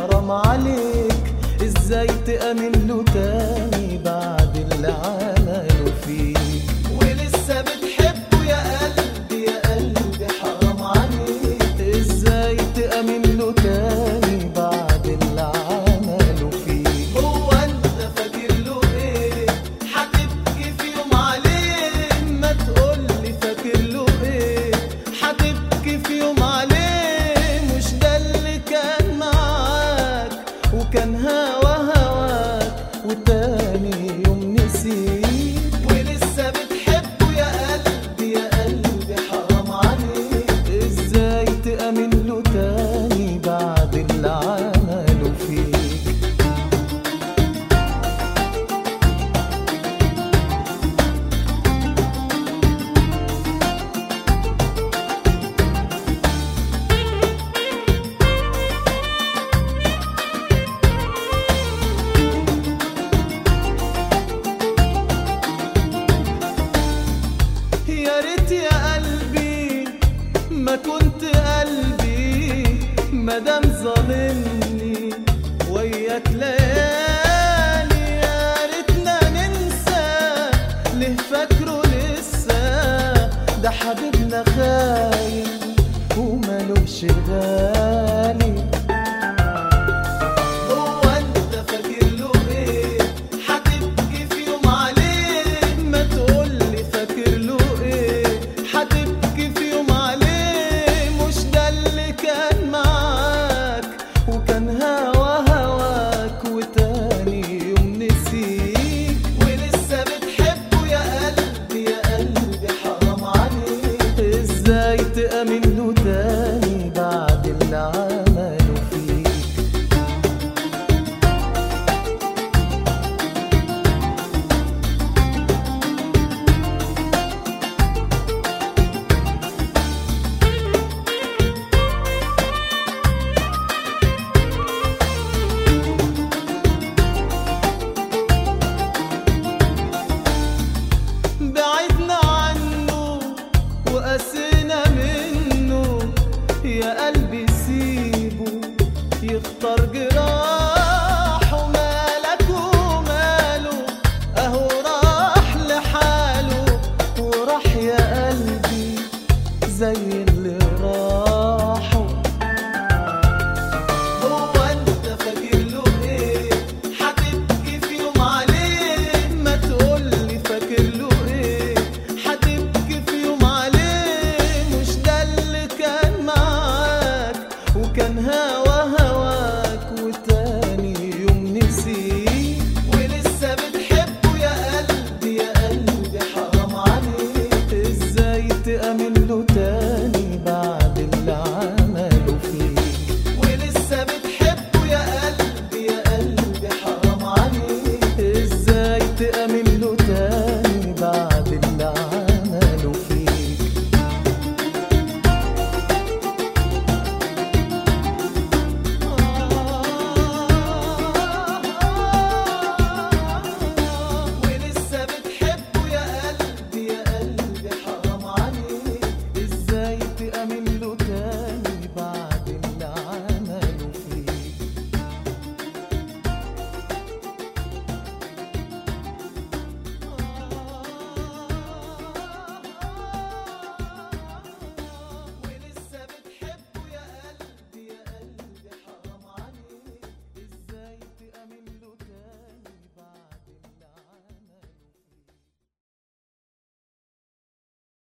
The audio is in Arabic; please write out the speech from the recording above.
حرام عليك. إزاي تأمن له تاني بعد اللي عمله فيك كنت قلبي مدام ظالمني وياك ليالي يا ريتنا ننسى ليه فاكره لسه؟ ده حبيبنا خاين ومالوش غايب منه تاني بعد اللي عمله فيك بعدنا عنه وأسر زي اللي راحوا. هو انت فاكر له إيه؟ حتبكي في يوم عليه ما تقول لي فاكر له إيه؟ حتبكي في يوم عليه مش ده اللي كان معاك وكان هوا